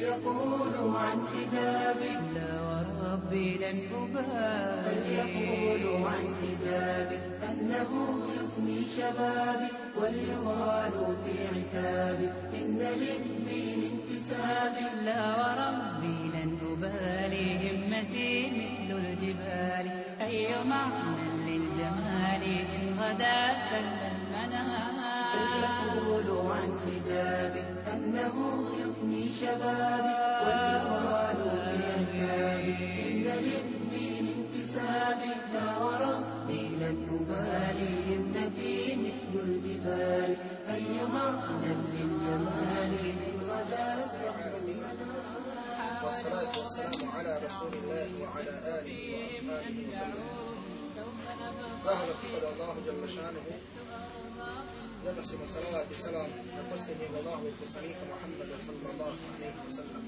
بل يقول عن حجابك لا وربي لن بل أبالي. يقول عن حجابك أنه يفني شبابك وليغال في عتابك إن للدين انتسابك لا وربي لن أبالي. همتي مثل الجبال. أي معنى للجمال إن غدا المنام يقول عن حجابك أنه يفني شبابك واليغال في عتابك إن للدين انتسابك لا وربي لن أبالي همتي مثل الجبال. أي معنى للجمال غدا والصلاة والسلام على رسول الله وعلى آله وأصحابه وسلم. pripada Allahu Jalla šanuhu. Donosimo salavat i salam na posljednjeg Allahovog poslanika Muhammeda sallallahu alaihi wa sallam.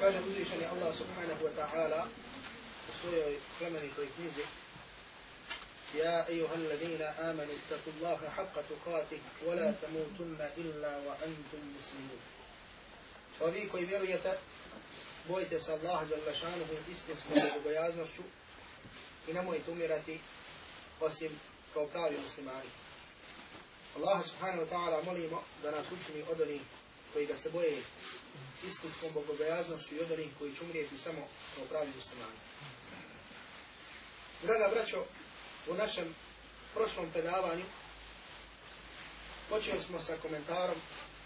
Kaže uzvišeni Allah subhanahu wa ta'ala u svojoj plemenitoj knjizi يا أيها الذين آمنوا اتقوا الله حق تقاته ولا تموتن إلا وأنتم مسلمون Ovi koji vjerujete, bojite se Allaha Jalla šanuhu istinskom bogobojaznošću i nemojte umirati osim kao pravi muslimani. Allah subhanahu wa ta'ala molimo da nas učini od onih koji ga se boje istinskom bogobojaznošću i od onih koji će umrijeti samo kao pravi muslimani. Draga braćo, u našem prošlom predavanju počeli smo sa komentarom,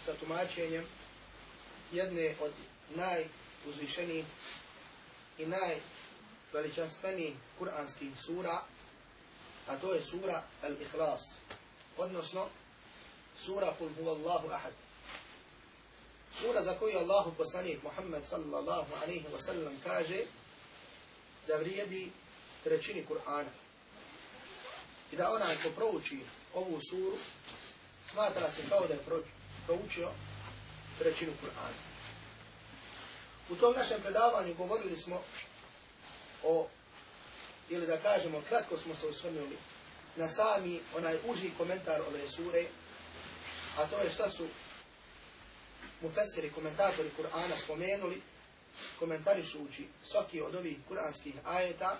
sa tumačenjem jedne od najuzvišenijih i najveličanstvenijih kuranskih sura, a to je sura Al-Ikhlas, odnosno sura Kul huvallahu ahad. Sura za koju Allahu poslanik Muhammed sallallahu alaihi wa sallam kaže da vrijedi trećini Kur'ana. I da onaj ko prouči ovu suru, smatra se kao da je proučio trećinu Kur'ana. U tom našem predavanju govorili smo o, ili da kažemo, kratko smo se osvrnuli na sami onaj uži komentar ove sure, a to je šta su mufesiri, komentatori Kur'ana spomenuli, komentarišući svaki od ovih kuranskih ajeta,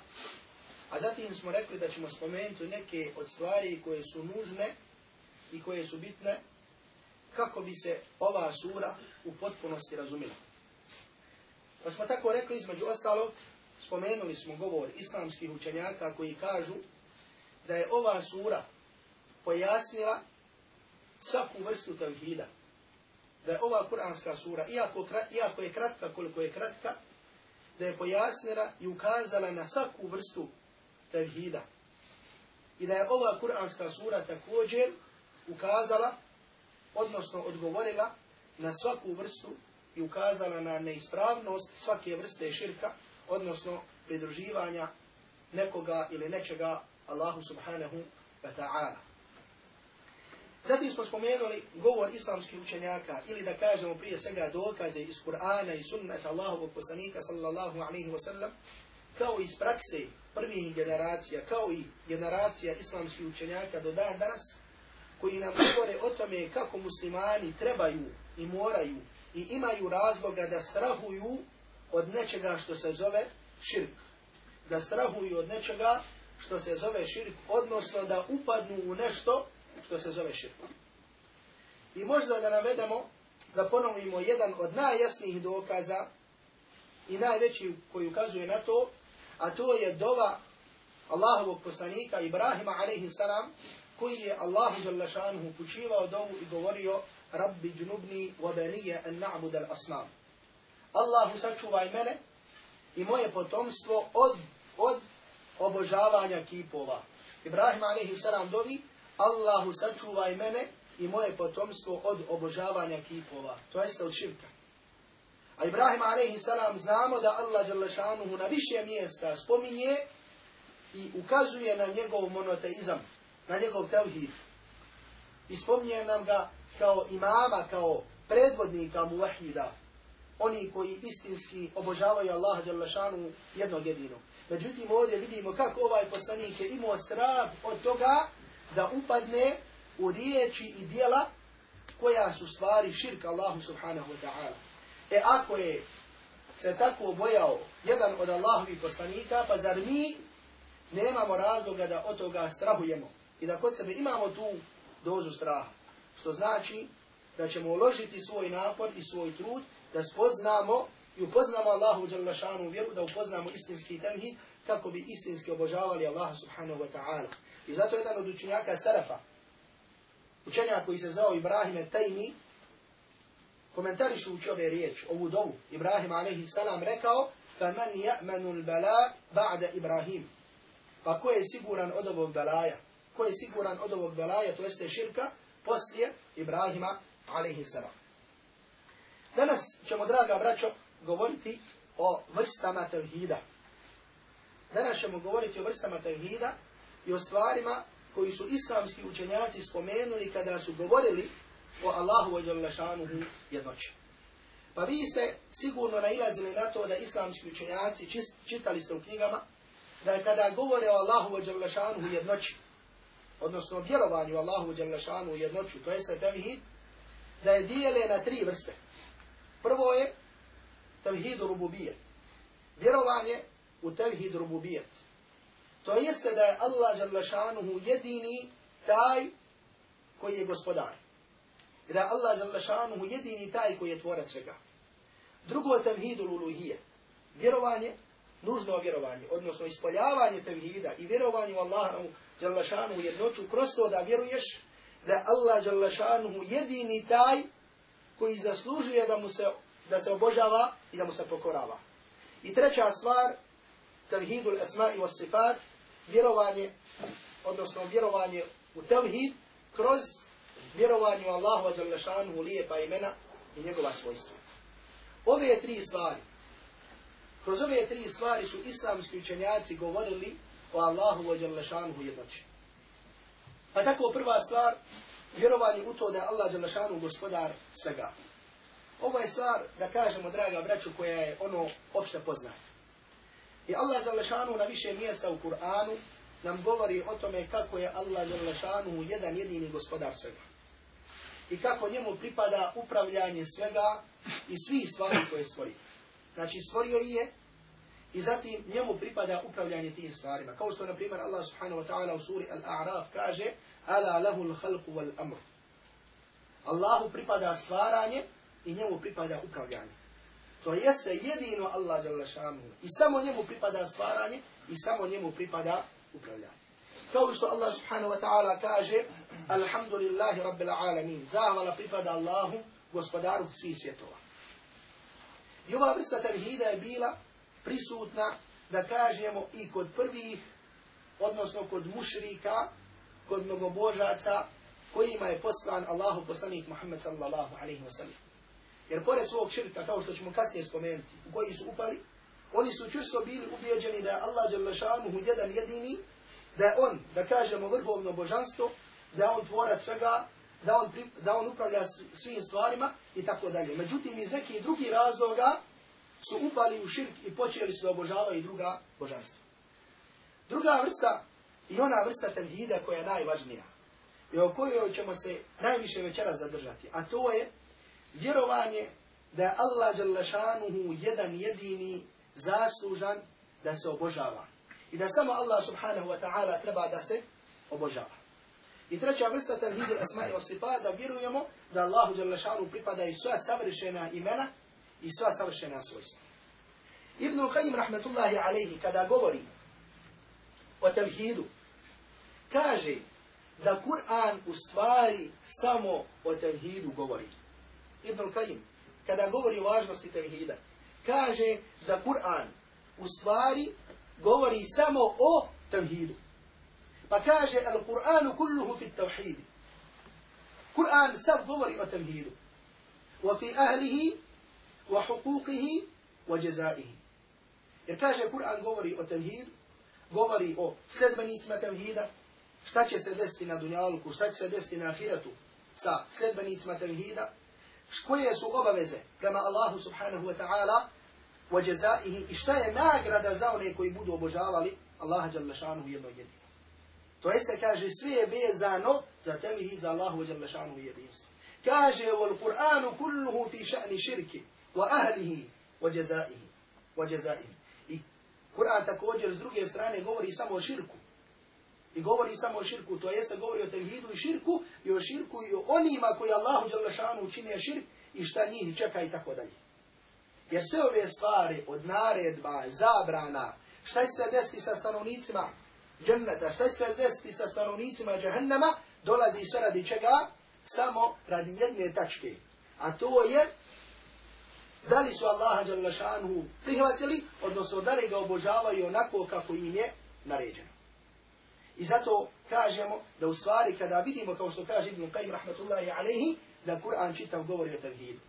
a zatim smo rekli da ćemo spomenuti neke od stvari koje su nužne i koje su bitne kako bi se ova sura u potpunosti razumila. Pa smo tako rekli između ostalog, spomenuli smo govor islamskih učenjaka koji kažu da je ova sura pojasnila svaku vrstu tevhida. Da je ova kuranska sura, iako, iako je kratka koliko je kratka, da je pojasnila i ukazala na svaku vrstu tevhida. I da je ova kuranska sura također ukazala, odnosno odgovorila na svaku vrstu i ukazala na neispravnost svake vrste širka, odnosno pridruživanja nekoga ili nečega Allahu subhanahu wa ta'ala. Zatim smo spomenuli govor islamskih učenjaka ili da kažemo prije svega dokaze iz Kur'ana i sunnata Allahovog poslanika sallallahu alaihi wa sallam kao iz prakse prvih generacija, kao i generacija islamskih učenjaka do dan danas, koji nam govore o tome kako muslimani trebaju i moraju i imaju razloga da strahuju od nečega što se zove širk. Da strahuju od nečega što se zove širk, odnosno da upadnu u nešto što se zove širk. I možda da navedemo, da ponovimo jedan od najjasnijih dokaza i najveći koji ukazuje na to, a to je dova Allahovog poslanika Ibrahima salam, koji je Allahu jalla šanuhu upućivao dovu i govorio Rabbi džnubni wa banija an na'bud al asnam. Allahu sačuvaj mene i moje potomstvo od, od obožavanja kipova. Ibrahim salam dovi Allahu sačuvaj mene i moje potomstvo od obožavanja kipova. To jeste od širka. A Ibrahim salam znamo da Allah jalla šanuhu na više mjesta spominje i ukazuje na njegov monoteizam, na njegov tevhid. I spominje nam ga kao imama, kao predvodnika muvahida, oni koji istinski obožavaju Allaha Đalešanu jednog jedinog. Međutim, ovdje vidimo kako ovaj poslanik je imao strah od toga da upadne u riječi i dijela koja su stvari širka Allahu subhanahu wa ta'ala. E ako je se tako bojao jedan od Allahovih poslanika, pa zar mi nemamo razloga da od toga strahujemo i da kod sebe imamo tu dozu straha. Što znači da ćemo uložiti svoj napor i svoj trud da spoznamo i upoznamo Allahu šanu vjeru, da upoznamo istinski temhid kako bi istinski obožavali Allaha subhanahu wa ta'ala. I zato jedan od učenjaka Sarafa, učenjak koji se zvao Ibrahim Tajmi, komentarišući ove riječ, ovu dovu, Ibrahim alaihi salam rekao, فَمَنْ يَأْمَنُ الْبَلَاء بَعْدَ Ibrahim. Pa ko je siguran od ovog belaja? Ko je siguran od ovog belaja, to jeste širka, poslije Ibrahima alaihi salam. Danas ćemo, draga braćo, govoriti o vrstama tevhida. Danas ćemo govoriti o vrstama tevhida i o stvarima koji su islamski učenjaci spomenuli kada su govorili o Allahu wa jednoći. Pa vi ste sigurno nailazili na to da islamski učenjaci čitali ste u knjigama da kada govore o Allahu wa jednoći, odnosno vjerovanju Allahu wa jednoću, to jeste tevhid, da je dijele na tri vrste. Prvo je tevhid rububije. Vjerovanje u tevhid rububijet. To jeste da je Allah Đalešanuhu jedini taj koji je gospodar. I da je Allah Đalešanuhu jedini taj koji je tvorac svega. Drugo je tevhid uluhije. Vjerovanje, nužno vjerovanje, odnosno ispoljavanje tevhida i vjerovanje u Allahu Đalešanuhu jednoću kroz to da vjeruješ da je Allah Đalešanuhu jedini taj koji zaslužuje da mu se da se obožava i da mu se pokorava. I treća stvar, tevhidul esma i sifat, vjerovanje, odnosno vjerovanje u tevhid kroz vjerovanje u Allahu u lijepa imena i njegova svojstva. Ove tri stvari, kroz ove tri stvari su islamski učenjaci govorili o Allahu u jednoći. Pa tako prva stvar, vjerovanje u to da je Allah gospodar svega. Ovo je stvar, da kažemo, draga braću, koja je ono opšte poznata. I Allah Đalešanu na više mjesta u Kur'anu nam govori o tome kako je Allah Đalešanu jedan jedini gospodar svega. I kako njemu pripada upravljanje svega i svih stvari koje stvori. Znači stvorio je i zatim njemu pripada upravljanje tim stvarima. Kao što na primjer Allah subhanahu wa ta'ala u suri Al-A'raf kaže Ala lahul khalqu wal amr. Allahu pripada stvaranje i njemu pripada upravljanje. To jeste jedino Allah I samo njemu pripada stvaranje i samo njemu pripada upravljanje. Kao što Allah subhanahu wa ta'ala kaže Alhamdulillahi rabbil alamin. Zahvala pripada Allahu, gospodaru svih svjetova. I ova vrsta tevhida je bila prisutna, da kažemo, i kod prvih, odnosno kod mušrika, kod mnogobožaca, kojima je poslan Allahu poslanik Muhammed sallallahu alaihi wa sallam. Jer pored svog širka, kao što ćemo kasnije spomenuti, u koji su upali, oni su čusto bili ubijeđeni da je Allah Đalešanuhu jedan jedini, da je on, da kažemo, vrhovno božanstvo, da on tvorac svega, da on, da on upravlja svim stvarima i tako dalje. Međutim, iz nekih drugih razloga su upali u širk i počeli su da obožavaju druga božanstva. Druga vrsta i ona vrsta tevhida koja je najvažnija i o kojoj ćemo se najviše večera zadržati, a to je vjerovanje da je Allah Đalešanuhu jedan jedini zaslužan da se obožava. I da samo Allah subhanahu wa ta'ala treba da se obožava. I treća vrsta tevhidu asma i da vjerujemo da Allahu Đalešanuhu pripada i sva savršena imena i sva savršena svojstva. Ibn Qayyim rahmetullahi alaihi kada govori o tevhidu, kaže da Kur'an u stvari samo o tevhidu govori. Ibn Qayyim, kada govori o važnosti tevhida, kaže da Kur'an u stvari govori samo o tevhidu. Pa kaže al-Kur'anu kulluhu fi tevhidi. Kur'an sav govori o tevhidu. Wa fi ahlihi, wa hukukihi, wa jazaihi. Jer kaže Kur'an govori o tevhidu, govori o sledbenicima tevhida, šta će se desiti na dunjalku, šta će se desiti na ahiretu sa sledbenicima tevhida, koje su obaveze prema Allahu subhanahu wa ta'ala wa i šta je nagrada za one koji budu obožavali Allaha jalla šanuhu jedno jedino. To jeste kaže sve je vezano za temihid za Allahu jalla šanuhu jedinstvo. Kaže, wal Kur'anu kulluhu fi ša'ni širki, wa ahlihi, wa jazaihi, wa jazaihi. I Kur'an također s druge strane govori samo o širku. I govori samo o širku, to jeste govori o tevhidu i širku, i o širku i o onima koji Allahu Đalešanu učinije širk i šta njih čeka i tako dalje. Jer sve ove stvari od naredba, zabrana, šta će se desiti sa stanovnicima dženneta, šta će se desiti sa stanovnicima džahennama, dolazi sve radi čega? Samo radi jedne tačke. A to je da li su Allaha Đalešanu prihvatili, odnosno da li ga obožavaju onako kako im je naređeno. I zato kažemo da u stvari kada vidimo kao što kaže Ibn Qayyim rahmatullahi alaihi, da Kur'an čitav govori o tevhidu.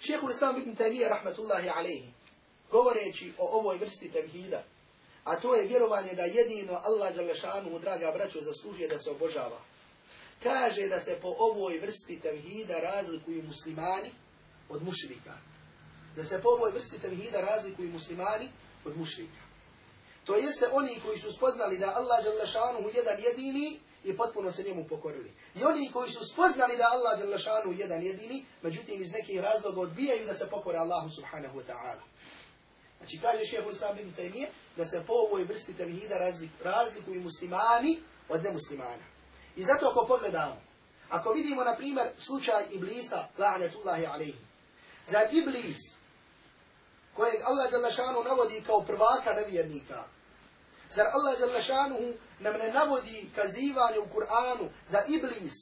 Šehhul Islam ibn Taymiyyah rahmatullahi alaihi, govoreći o ovoj vrsti tevhida, a to je vjerovanje da jedino Allah Đalešanu, draga braćo, zaslužuje da se obožava. Kaže da se po ovoj vrsti tevhida razlikuju muslimani od mušrika. Da se po ovoj vrsti tevhida razlikuju muslimani od mušrika. To jeste oni koji su spoznali da Allah Đalešanu jedan jedini i potpuno se njemu pokorili. I oni koji su spoznali da Allah Đalešanu jedan jedini, međutim iz nekih razloga odbijaju da se pokore Allahu subhanahu wa ta'ala. Znači kaže šeho Islam ibn Taymiye da se po ovoj vrsti tevhida razlik, razlikuju muslimani od nemuslimana. I zato ako pogledamo, ako vidimo na primjer slučaj Iblisa, la'anatullahi alaihi, za Iblis, kojeg Allah Đalešanu navodi kao prvaka nevjernika, Zar Allah Đalešanuhu nam ne navodi kazivanje u Kur'anu da Iblis,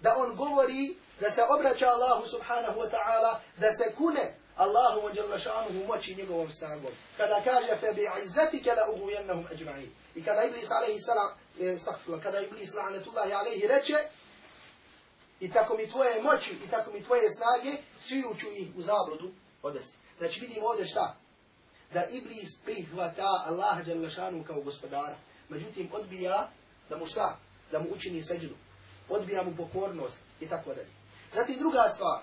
da on govori, da se obraća Allahu subhanahu wa ta'ala, da se kune Allahu wa Đalešanuhu moći njegovom snagom. Kada kaže fe bi izzetike la ugujennahum ajma'in. I kada Iblis alaihi salam, eh, kada Iblis la'anatullahi alaihi reče, i tako mi tvoje moći, i tako mi tvoje snage, svi uču ih u zabludu odvesti. Znači vidimo ovdje šta? da Iblis prihvata Allaha Đalešanu kao gospodara. Međutim, odbija da mu šta? Da mu učini seđu. Odbija mu pokornost i tako dalje. Zatim druga stvar.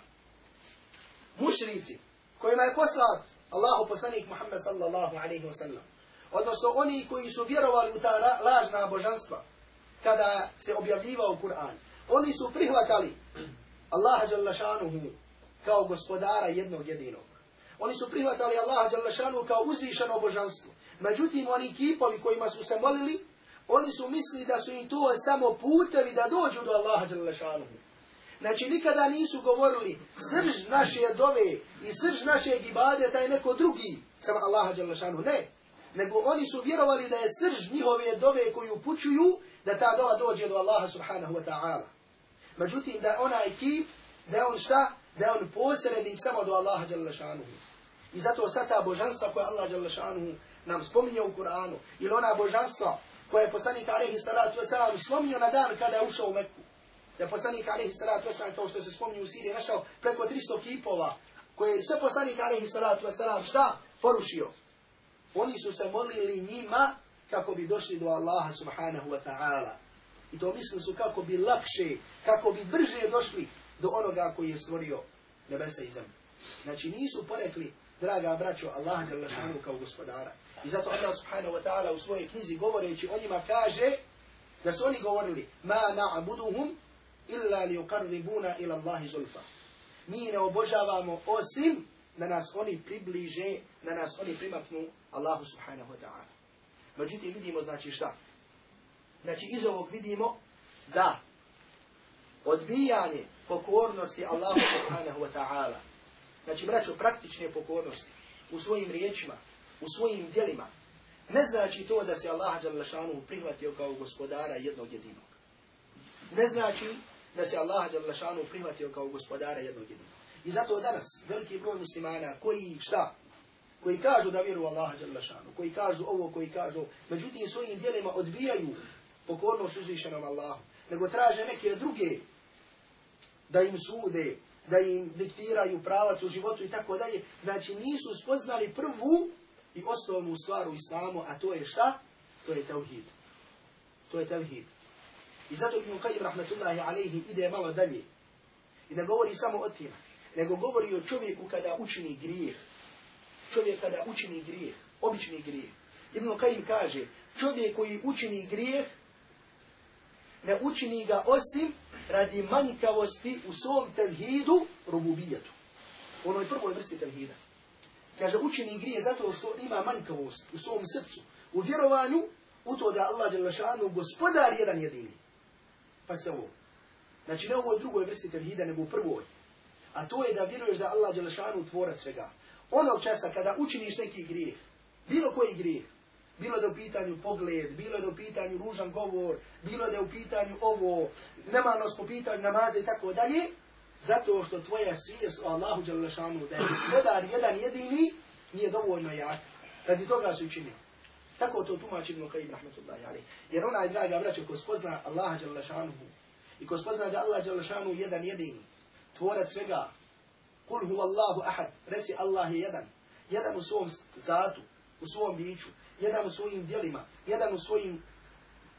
Mušrici kojima je poslat Allahu poslanik Muhammed sallallahu alaihi wa sallam. Odnosno oni koji su vjerovali u ta lažna božanstva kada se objavljivao Kur'an. Oni su prihvatali Allaha Đalešanuhu kao gospodara jednog jedinog. Oni su prihvatali Allaha Đalešanu kao uzvišeno božanstvo. Međutim, oni kipovi kojima su se molili, oni su mislili da su im to samo putevi da dođu do Allaha Đalešanu. Znači, nikada nisu govorili srž naše dove i srž našeg ibadeta je neko drugi, samo Allaha Đalešanu. Ne. Nego oni su vjerovali da je srž njihove dove koju upućuju, da ta dova dođe do Allaha subhanahu wa ta'ala. Međutim, da onaj kip, da on šta? Da on posrednik samo do Allaha Đalešanu. I zato sva ta božanstva koja Allah Đalešanu nam spominje u Kur'anu, ili ona božanstva koja je poslanik Alehi Salatu Wasalam spominio na dan kada je ušao u Meku. Da je poslanik Alehi Salatu Wasalam, kao što se spominje u Siriji, našao preko 300 kipova, koje je sve poslanik Alehi Salatu Wasalam šta? Porušio. Oni su se molili njima kako bi došli do Allaha subhanahu wa ta'ala. I to mislili su kako bi lakše, kako bi brže došli do onoga koji je stvorio nebesa i zemlju. Znači nisu porekli draga braćo, Allah Đalešanu kao gospodara. I zato Allah subhanahu wa ta'ala u svojoj knjizi govoreći o njima kaže da su oni govorili ma na'buduhum illa li uqarribuna ila Allahi zulfa. Mi ne obožavamo osim da nas oni približe, da nas oni primaknu Allahu subhanahu wa ta'ala. Međutim, vidimo znači šta? Znači iz ovog vidimo da odbijanje pokornosti Allahu subhanahu wa ta'ala znači braćo praktične pokornosti u svojim riječima, u svojim djelima, ne znači to da se Allah Đalešanu prihvatio kao gospodara jednog jedinog. Ne znači da se Allah Đalešanu prihvatio kao gospodara jednog jedinog. I zato danas veliki broj muslimana koji šta? Koji kažu da vjeruju Allaha Đalešanu, koji kažu ovo, koji kažu, međutim svojim djelima odbijaju pokornost uzvišenom Allahu, nego traže neke druge da im sude, da im diktiraju pravac u životu i tako dalje. Znači nisu spoznali prvu i osnovnu stvar u islamu, a to je šta? To je tauhid. To je tauhid. I zato Ibn Qayyim rahmatullahi alaihi ide malo dalje. I ne govori samo o tim, nego govori o čovjeku kada učini grijeh. Čovjek kada učini grijeh, obični grijeh. Ibn Qayyim kaže, čovjek koji učini grijeh, ne učini ga osim radi manjkavosti u svom tevhidu rububijetu. U onoj prvoj vrsti tevhida. Kaže, učini grije zato što ima manjkavost u svom srcu, u vjerovanju, u to da Allah Đelešanu gospodar jedan jedini. Pa ste ovo. Znači ne u ovoj drugoj vrsti tevhida, nego u prvoj. A to je da vjeruješ da Allah Đelešanu tvorac svega. Onog časa kada učiniš neki grijeh, bilo koji grijeh, bilo da je u pitanju pogled, bilo da je u pitanju ružan govor, bilo da je u pitanju ovo, nemanost po pitanju namaze i tako dalje, zato što tvoja svijest o Allahu Đalešanu, da je gospodar jedan jedini, nije dovoljno jak. Radi toga su učinili. Tako to tumači Ibn Qayyim rahmetullahi alaih. Jer onaj draga braćo ko spozna Allaha Đalešanu i ko spozna da Allah Đalešanu jedan jedini, tvorac svega, kul hu Allahu ahad, reci Allah je jedan, jedan u svom zatu, u svom biću, jedan u svojim djelima, jedan u svojim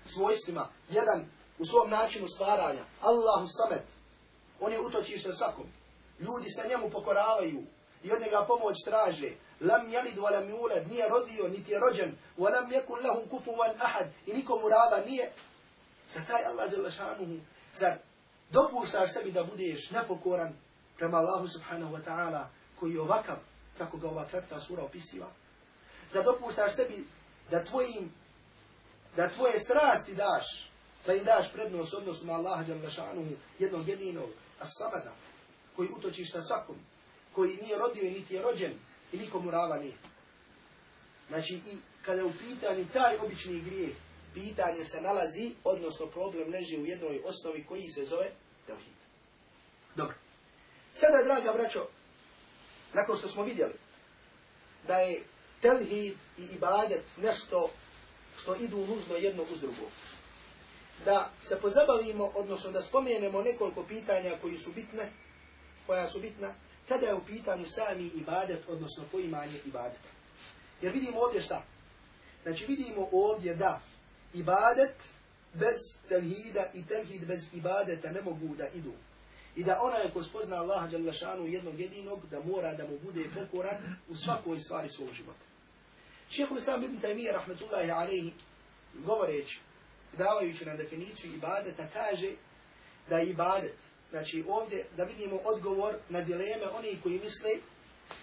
svojstvima, jedan u svom načinu stvaranja. Allahu samet, on je utočište svakom. Ljudi se njemu pokoravaju i od njega pomoć traže. Lam yalid wa lam yulad, nije rodio, niti je rođen. Wa lam yakun lahum kufuwan ahad, i nikomu raba nije. Za taj Allah dželle šanuhu, zar dopuštaš sebi da budeš nepokoran prema Allahu subhanahu wa ta'ala koji je ovakav kako ga ova kratka sura opisiva? Zar dopuštaš sebi da tvojim da tvoje strasti daš, da im daš prednost odnosu na Allaha dželle šanuhu, jednog jedinog as-samada, koji utočišta svakom, koji nije rodio i niti je rođen i nikomu rava nije. Znači i kada je u pitanju taj obični grijeh, pitanje se nalazi, odnosno problem leži u jednoj osnovi koji se zove tevhid. Dobro. Sada, draga braćo, nakon što smo vidjeli da je tevhid i ibadet nešto što idu nužno jedno uz drugo. Da se pozabavimo, odnosno da spomenemo nekoliko pitanja koji su bitne, koja su bitna, kada je u pitanju sami ibadet, odnosno poimanje ibadeta. Jer vidimo ovdje šta? Znači vidimo ovdje da ibadet bez tevhida i tevhid bez ibadeta ne mogu da idu. I da onaj ko spozna Allaha Đalešanu jednog jedinog, da mora da mu bude pokoran u svakoj stvari svog života. Šehhul Islam ibn Taymiyyah, rahmetullahi alaihi, govoreći, davajući na definiciju ibadeta, kaže da je ibadet, znači ovdje da vidimo odgovor na dileme oni koji misle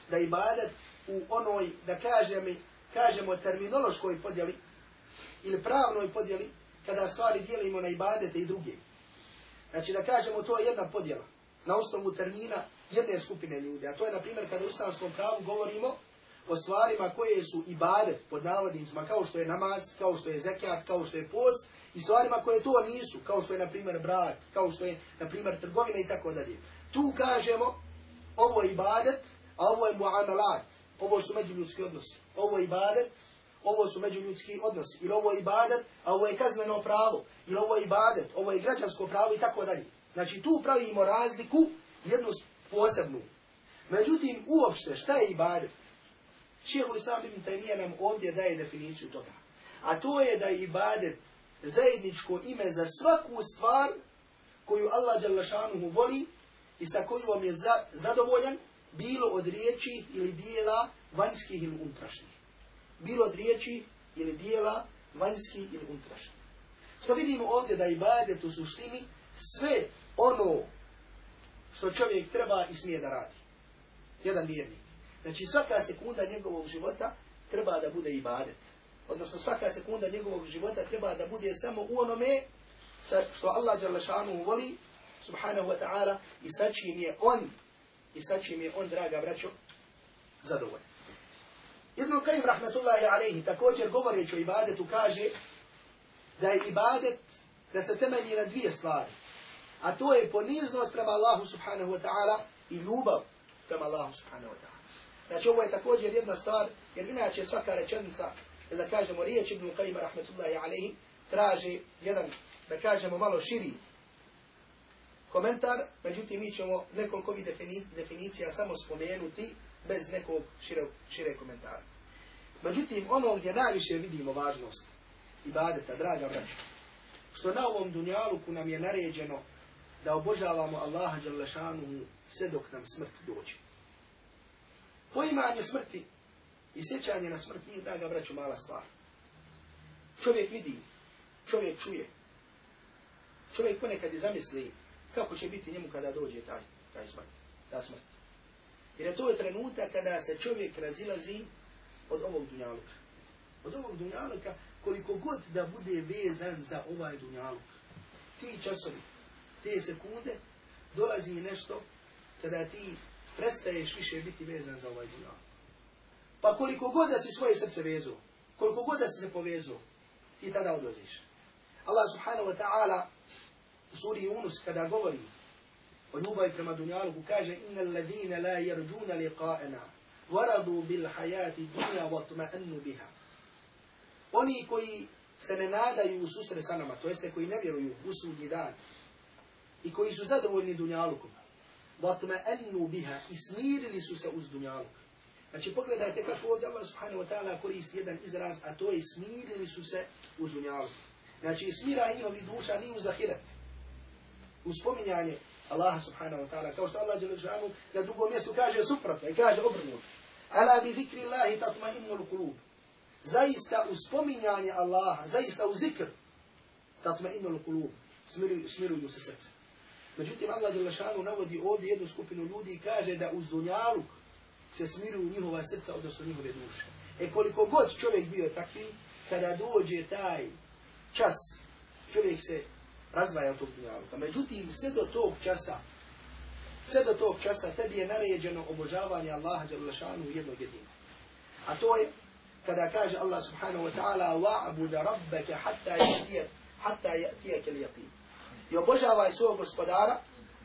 da ibadet u onoj, da kažemo, kažemo terminološkoj podjeli ili pravnoj podjeli, kada stvari dijelimo na ibadete i druge. Znači da kažemo to je jedna podjela na osnovu termina jedne skupine ljudi. A to je, na primjer, kada u islamskom pravu govorimo o stvarima koje su ibadet pod navodnicima, kao što je namaz, kao što je zekat, kao što je post, i stvarima koje to nisu, kao što je, na primjer, brak, kao što je, na primjer, trgovina i tako dalje. Tu kažemo, ovo je ibadet, a ovo je muamalat, ovo su međuljudski odnosi. Ovo je ibadet, ovo su međuljudski odnosi. Ili ovo je ibadet, a ovo je kazneno pravo. Ili ovo je ibadet, ovo je građansko pravo i tako dalje. Znači tu pravimo razliku, jednu posebnu. Međutim, uopšte, šta je ibadet? Šehul Islam ibn Taymiyyah nam ovdje daje definiciju toga. A to je da je ibadet zajedničko ime za svaku stvar koju Allah Đalešanuhu voli i sa kojom je za, zadovoljan, bilo od riječi ili dijela vanjskih ili unutrašnjih. Bilo od riječi ili dijela vanjskih ili unutrašnjih. Što vidimo ovdje da ibadet u suštini sve ono što čovjek treba i smije da radi. Jedan vjernik. Znači svaka sekunda njegovog života treba da bude ibadet. Odnosno svaka sekunda njegovog života treba da bude samo u onome što Allah Đalešanu voli, subhanahu wa ta'ala, i sa čim je on, i sa čim je on, draga braćo, zadovoljan. Ibn Qayyim rahmetullahi alaihi također govoreći o ibadetu kaže da je ibadet da se temelji na dvije stvari. A to je poniznost prema Allahu subhanahu wa ta'ala i ljubav prema Allahu subhanahu wa ta'ala. Znači ovo je također jedna stvar, jer inače svaka rečenica, da kažemo riječ Ibn Qayyim rahmetullahi alaihi, traži jedan, da kažemo malo širi komentar, međutim mi ćemo nekoliko ovih definicija samo spomenuti bez nekog šire, šire komentara. Međutim, ono gdje najviše vidimo važnost ibadeta, draga braća, što na ovom dunjaluku nam je naređeno da obožavamo Allaha Đalešanuhu sve dok nam smrt dođe. Poimanje smrti i sjećanje na smrt nije, draga braću, mala stvar. Čovjek vidi, čovjek čuje. čovjek ponekad i zamisli kako će biti njemu kada dođe taj, taj smrt, ta smrt. Jer je to je trenutak kada se čovjek razilazi od ovog dunjaluka. Od ovog dunjaluka koliko god da bude vezan za ovaj dunjaluk. Ti časovi, te sekunde, dolazi nešto kada ti prestaješ više biti vezan za ovaj dunjaluk. Pa koliko god da si svoje srce vezu, koliko god da si se povezu, ti tada odlaziš. Allah subhanahu wa ta'ala u suri Yunus kada govori o ljubavi prema dunjaluku kaže inna alladhina la yarjuna liqa'ana waradu bil hayati dunya wa tma'annu biha. Oni koji se ne nadaju u susret sa nama, to jeste koji ne vjeruju u sudnji dan i koji su zadovoljni dunjalukom, wa tma'annu biha i smirili su se uz dunjaluk. Znači pogledajte kako ovdje Allah subhanahu wa ta'ala koristi jedan izraz, a to je smirili su se uz dunjaluk. Znači smira njihovi duša ni uz ahiret. Uz spominjanje Allaha subhanahu wa ta'ala, kao što Allah Đelešanu na drugom mjestu kaže suprotno i kaže obrnuto. Ala bi zikri Allahi tatma innul kulub. Zaista uz spominjanje Allaha, zaista uz zikr, tatma innul kulub, smiruju se srce. Međutim, Allah Đelešanu navodi ovdje jednu skupinu ljudi i kaže da uz dunjaluk se smiruju njihova srca, odnosno njihove duše. E koliko god čovjek bio takvi, kada dođe taj čas, čovjek se razdvaja od tog dunjaluka. Međutim, sve do tog časa, sve do tog časa tebi je naređeno obožavanje Allaha Đalešanu jednog jedinog. A to je kada kaže Allah subhanahu wa ta'ala hatta yatiyak hatta yatiyak al-yaqin. I obožavaj svog gospodara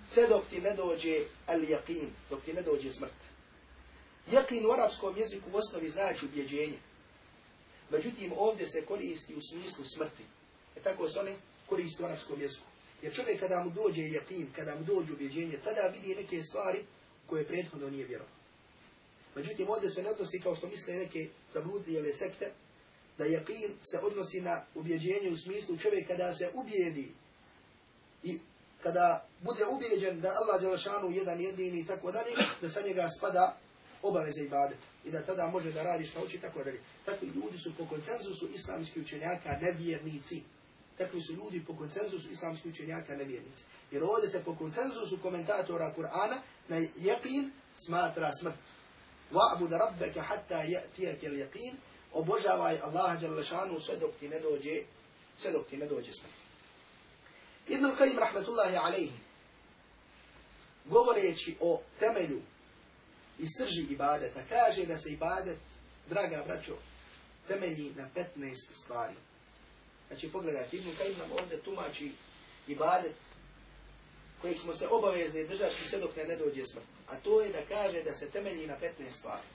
sve dok ti ne dođe al-yaqin, dok ti ne dođe smrt. Yaqin u arapskom jeziku u osnovi znači ubjeđenje. Međutim, ovdje se koristi u smislu smrti. E tako se one koristi u arapskom jeziku. Jer čovjek kada mu dođe jakin, kada mu dođe ubjeđenje, tada vidi neke stvari koje prethodno nije vjerovao. Međutim, ovdje se ne odnosi kao što misle neke zabludijele sekte, da jakin se odnosi na ubjeđenje u smislu čovjek kada se ubijedi i kada bude ubijeđen da Allah Đelešanu jedan jedini i tako dalje, da sa njega spada obaveze ibadeta i da tada može da radi što hoće i tako dalje. Takvi ljudi su po konsenzusu islamski učenjaka nevjernici. Takvi su ljudi po konsenzusu islamski učenjaka nevjernici. Jer ovdje se po konsenzusu komentatora Kur'ana na jeqin smatra smrt. Wa'bud rabbeke hatta ya'tiyaka al-yaqin. Obožavaj Allaha dželle šanu sve dok ti ne dođe sve dok ti ne dođe smrt. Ibn Qayyim rahmetullahi alejhi govoreći o temelju i srži ibadeta, kaže da se ibadet, draga braćo, temelji na 15 stvari. Znači, pogledajte, Ibn Kajim nam ovdje tumači ibadet kojeg smo se obavezni držati sve dok ne, ne dođe smrt. A to je da kaže da se temelji na 15 stvari.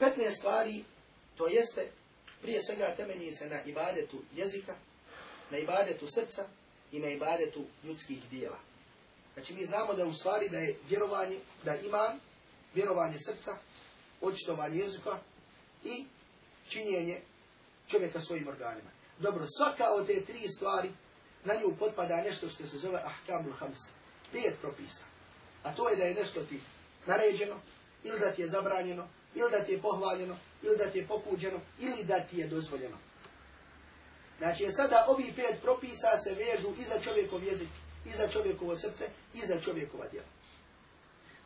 15 stvari, to jeste, prije svega temelji se na ibadetu jezika, na ibadetu srca i na ibadetu ljudskih dijela. Znači, mi znamo da u stvari da je vjerovanje, da iman, vjerovanje srca, očitovanje jezika i činjenje čovjeka svojim organima. Dobro, svaka od te tri stvari na nju potpada nešto što se zove ahkamul hamsa. Pet propisa. A to je da je nešto ti naređeno, ili da ti je zabranjeno, ili da ti je pohvaljeno, ili da ti je pokuđeno, ili da ti je dozvoljeno. Znači, sada ovi pet propisa se vežu i za čovjekov jezik, i za čovjekovo srce, i za čovjekova djela.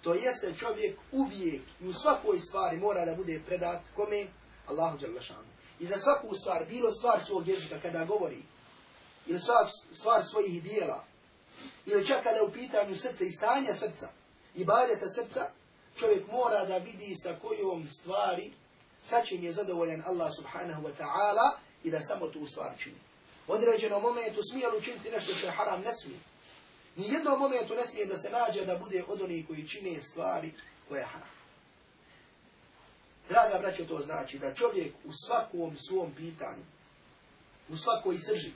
To jeste čovjek uvijek i u svakoj stvari mora da bude predat kome? Allahu Đalešanu. I za svaku stvar, bilo stvar svog jezika kada govori, ili stvar, svojih dijela, ili čak kada u pitanju srca i stanja srca, i baljeta srca, čovjek mora da vidi sa kojom stvari, sa čim je zadovoljan Allah subhanahu wa ta'ala i da samo tu stvar čini. U određenom momentu smije li učiniti nešto što je haram, ne smije. Ni momentu ne smije da se nađe da bude od onih koji čine stvari koje je haram. Draga braćo, to znači da čovjek u svakom svom pitanju, u svakoj srži,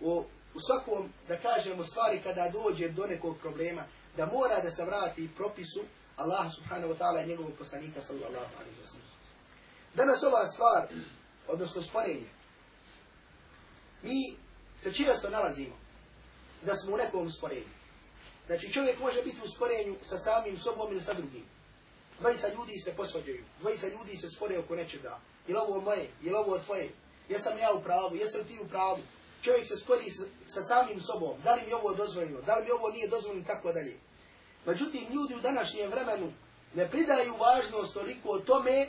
u, u svakom, da kažemo, stvari kada dođe do nekog problema, da mora da se vrati propisu Allaha subhanahu wa ta'ala i njegovog poslanika sallallahu alaihi wa sallam. Danas ova stvar, odnosno sporenje, mi se često nalazimo da smo u nekom sporenju. Znači čovjek može biti u sporenju sa samim sobom ili sa drugim. Dvojica ljudi se posvađaju, dvojica ljudi se spore oko nečega. Li ovo moje, je ovo tvoje? Jesam ja u pravu, jesam ti u pravu? čovjek se spori sa samim sobom, da li mi ovo dozvoljeno, da li mi ovo nije dozvoljeno, i tako dalje. Međutim, ljudi u današnjem vremenu ne pridaju važnost toliko o tome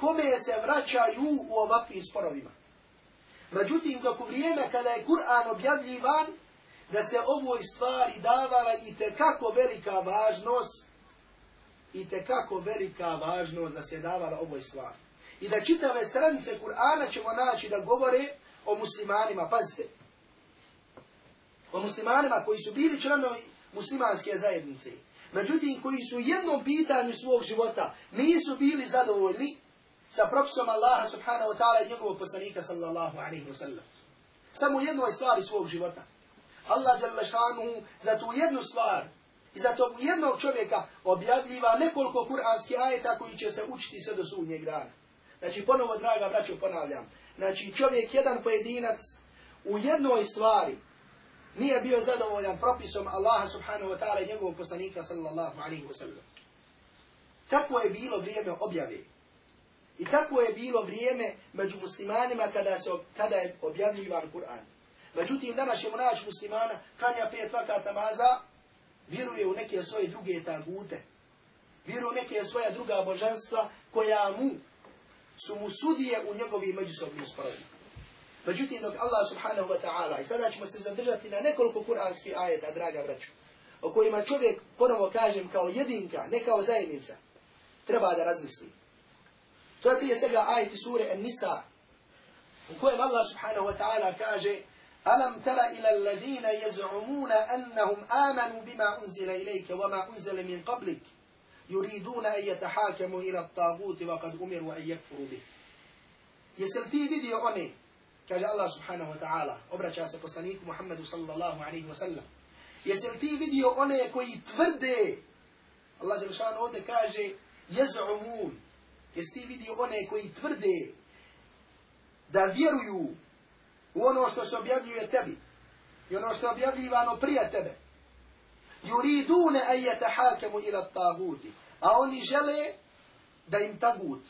kome se vraćaju u ovakvim sporovima. Međutim, dok u vrijeme kada je Kur'an objavljivan, da se ovoj stvari davala i tekako velika važnost, i tekako velika važnost da se davala ovoj stvari. I da čitave stranice Kur'ana ćemo naći da govore o muslimanima, pazite, o muslimanima koji su bili članovi muslimanske zajednice. Međutim, koji su u jednom pitanju svog života nisu bili zadovoljni sa propisom Allaha subhanahu wa ta'ala i njegovog poslanika sallallahu alaihi wa sallam. Samo jednoj stvari svog života. Allah jalla šanuhu za tu jednu stvar i za tog jednog čovjeka objavljiva nekoliko kuranskih ajeta koji će se učiti sve do sudnjeg dana. Znači, ponovo, draga braćo, ponavljam. Znači, čovjek, jedan pojedinac, u jednoj stvari nije bio zadovoljan propisom Allaha subhanahu wa ta'ala i njegovog poslanika sallallahu alaihi wa sallam. Tako je bilo vrijeme objave. I tako je bilo vrijeme među muslimanima kada, se, kada je objavljivan Kur'an. Međutim, danas ćemo naći muslimana, klanja pet vakata maza, vjeruje u neke svoje druge tagute. Vjeruje u neke svoja druga božanstva koja mu su mu sudije u njegovim međusobnim sporovima. Međutim, dok Allah subhanahu wa ta'ala, i sada ćemo se zadržati na nekoliko kuranskih ajeta, draga braću, o kojima čovjek, ponovo kažem, kao jedinka, ne kao zajednica, treba da razmisli. To je prije svega ajeti sure An-Nisa, u kojem Allah subhanahu wa ta'ala kaže ألم تر إلى الذين يزعمون أنهم آمنوا بما أنزل إليك وما أنزل من قبلك يريدون أن يتحاكموا إلى الطاغوت وقد أمروا أن يكفروا به Jesi ti vidio one, kaže Allah subhanahu wa ta'ala, obraća se poslaniku Muhammedu sallallahu alaihi wa sallam, jesi ti vidio one koji tvrde, Allah Đelšan ovdje kaže, jez'umun, jesi ti vidio one koji tvrde da vjeruju u ono što se objavljuje tebi i ono što je objavljivano prije tebe. Yuridune an yatahakamu ila taguti. A oni žele da im tagut.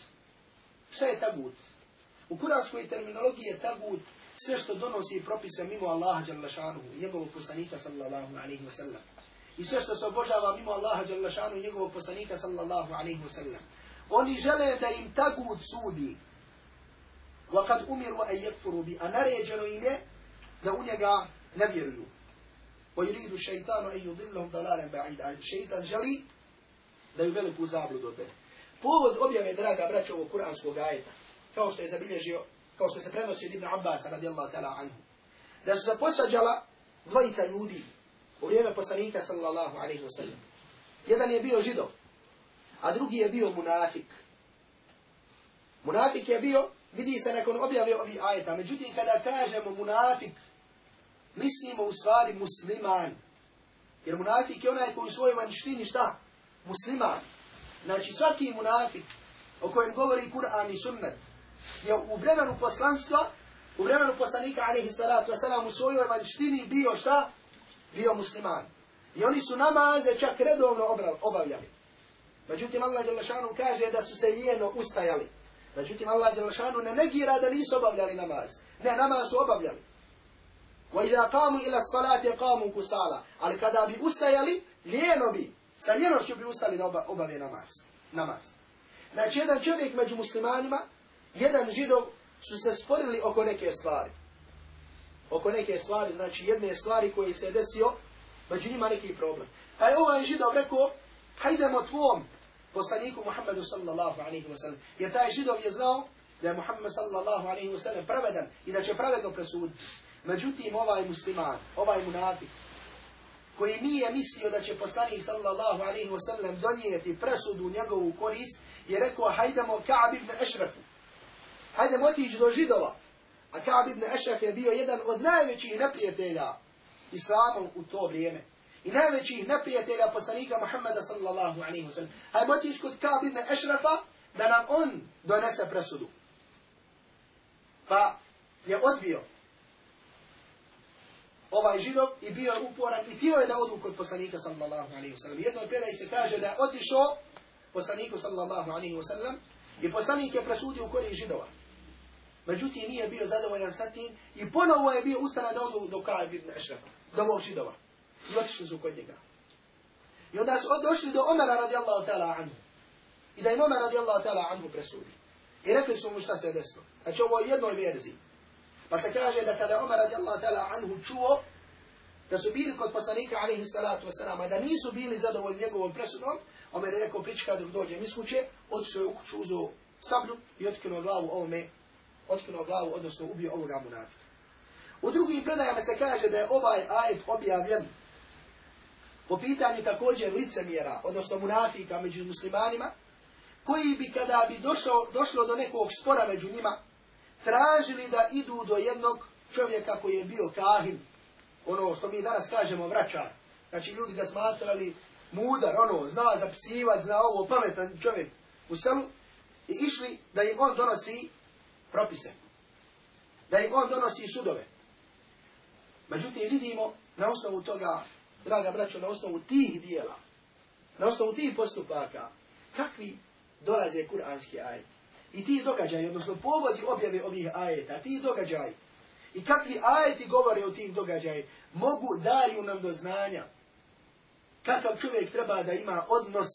Šta je tagut? U kuranskoj terminologiji je tagut sve što donosi propise mimo Allaha dželle i njegovog poslanika sallallahu alejhi ve sellem. I sve što se obožava mimo Allaha dželle i njegovog poslanika sallallahu alejhi ve sellem. Oni žele da im tagut sudi. وقد أمروا أن يكفروا بي أنا ريجنوا إيمه da u njega ne vjeruju. ويريد الشيطان أن يضلهم ضلالا بعيدا شيطان želi da ju veliku zabludu odvede. Povod objave, draga braća, ovog kuranskog ajeta, kao što je zabilježio, kao što se prenosi od Ibn Abbas, radijallahu ta'ala anhu, da su se posađala dvojica ljudi u vrijeme poslanika, sallallahu alaihi wa sallam. Jedan je bio židov, a drugi je bio munafik. Munafik je bio, vidi se nakon objave ovih ajeta, međutim kada kažemo munafik, mislimo u stvari musliman. Jer munafik je onaj koji u svojoj vanštini šta? Musliman. Znači svaki munafik o kojem govori Kur'an i sunnet je u vremenu poslanstva, u vremenu poslanika alaihi salatu wasalam u svojoj vanštini bio šta? Bio musliman. I oni su namaze čak redovno obavljali. Međutim, Allah Đelešanu kaže da su se lijeno ustajali. Međutim, Allah Đelešanu ne negira da nisu obavljali namaz. Ne, namaz su obavljali. وَإِذَا قَامُوا إِلَى الصَّلَاةِ قَامُوا كُسَالًا Ali kada bi ustajali, lijeno bi, sa lijenošću bi ustali da oba, obave namaz. namaz. Znači, jedan čovjek među muslimanima, jedan židov su se sporili oko neke stvari. Oko neke stvari, znači jedne stvari koje se desio, među njima neki problem. Pa je ovaj židov rekao, hajdemo tvom poslaniku Muhammedu sallallahu alaihi wa sallam. Jer taj židov je znao da je Muhammed sallallahu alaihi wa sallam pravedan i da će pravedno presuditi. Međutim, ovaj musliman, ovaj munafik, koji nije mislio da će poslanik sallallahu alaihi wa sallam donijeti presudu njegovu korist, je rekao, hajdemo Ka'ab ibn Ešrafu. Hajdemo otići do židova. A Ka'ab ibn Ešraf je bio jedan od najvećih neprijatelja Islama u to vrijeme. I najvećih neprijatelja poslanika Muhammeda sallallahu alaihi wa sallam. Hajmo otići kod Ka'ab ibn Ešrafa da nam on donese presudu. Pa je odbio ovaj židov i bio je uporan i tio je da odu kod poslanika sallallahu alaihi wa sallam. Jednoj predaj se kaže da je otišao poslaniku sallallahu alaihi wa sallam i poslanik je presudio u korist židova. Međutim, nije bio zadovoljan sa tim i ponovo je bio ustana da odu do Ka'ab ibn Ešrafa, do ovog židova. I otišli su kod njega. I onda su došli do Omera radijallahu ta'ala anhu. I da im Omer radijallahu ta'ala anhu presudi. I rekli su mu šta se desilo. Znači ovo je jednoj verziji. Pa se kaže da kada Omer radijallahu ta'ala anhu čuo da su bili kod poslanika alaihi salatu wasalam, da nisu bili zadovoljni njegovom presudom, Omer je rekao prička dok dođe iz kuće, otišao je u kuću, uzeo sablju i otkinuo glavu ovome, otkinuo glavu, odnosno ubio ovoga munafika. U drugim predajama se kaže da je ovaj ajet objavljen po pitanju također licemjera, odnosno munafika među muslimanima, koji bi kada bi došao, došlo do nekog spora među njima, tražili da idu do jednog čovjeka koji je bio kahin, ono što mi danas kažemo vraćar. Znači ljudi ga smatrali mudar, ono, zna zapisivat, zna ovo, pametan čovjek u selu, i išli da im on donosi propise. Da im on donosi sudove. Međutim, vidimo na osnovu toga, draga braćo, na osnovu tih dijela, na osnovu tih postupaka, kakvi dolaze kuranski ajeti. I ti događaji, odnosno povodi objave ovih ajeta, ti događaji, i kakvi ajeti govore o tim događaji, mogu daju nam do znanja kakav čovjek treba da ima odnos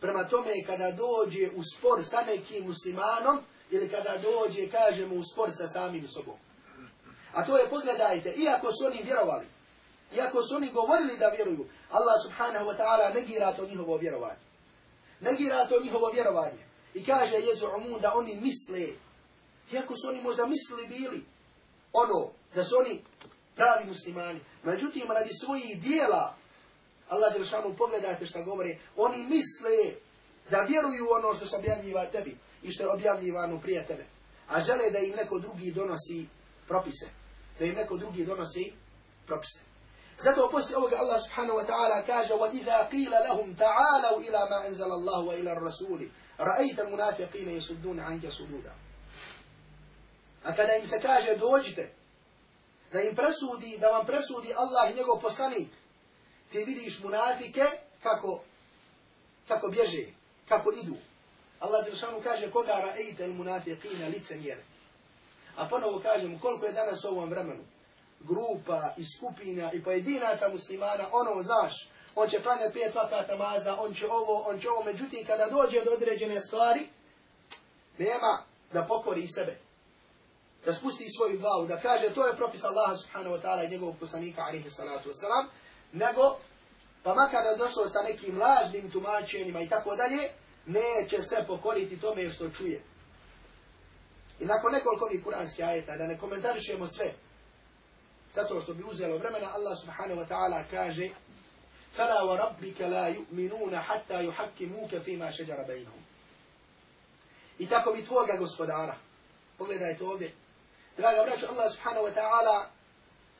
prema tome kada dođe u spor sa nekim muslimanom ili kada dođe, kažemo, u spor sa samim sobom. A to je, pogledajte, iako su oni vjerovali, iako su oni govorili da vjeruju, Allah subhanahu wa ta'ala negira to njihovo vjerovanje. Negira to njihovo vjerovanje. I kaže jezu'umu da oni misle, iako su oni možda mislili bili, ono, da su oni pravi muslimani. Međutim, radi svojih dijela, Allah Đelšanu, pogledajte šta govori, oni misle da vjeruju ono što se objavljiva tebi i što je objavljivano prije tebe. A žele da im neko drugi donosi propise. Da im neko drugi donosi propise. Zato poslije ovoga Allah subhanahu wa ta'ala kaže وَإِذَا قِيلَ لَهُمْ تَعَالَوْا إِلَى مَا أَنزَلَ اللَّهُ وَإِلَى الرَّسُولِ رَأَيْتَ الْمُنَافِقِينَ يَسُدُّونَ عَنْكَ سُدُودًا A kada im se kaže dođite, da im presudi, da vam presudi Allah i njegov poslanik, ti vidiš munafike kako, kako bježe, kako idu. Allah Đelšanu kaže koga ra'ejte il munafiqina lice mjere. A ponovo kažem koliko je danas u ovom vremenu grupa i skupina i pojedinaca muslimana, ono znaš, on će klanjati pet vakat namaza, on će ovo, on će ovo, međutim kada dođe do određene stvari, nema da pokori sebe da spusti svoju glavu, da kaže to je propis Allaha subhanahu wa ta'ala i njegovog poslanika alaihi salatu wasalam, nego, pa makar da došlo sa nekim lažnim tumačenjima i tako dalje, neće se pokoriti tome što čuje. I nakon nekoliko ovih kuranskih ajeta, da ne komentarišemo sve, zato što bi uzelo vremena, Allah subhanahu wa ta'ala kaže فَلَا وَرَبِّكَ لَا يُؤْمِنُونَ حَتَّى يُحَكِّمُوكَ فِي مَا شَجَرَ بَيْنَهُمْ I tako mi tvoga gospodara, pogledajte ovdje, Draga braćo, Allah subhanahu wa ta'ala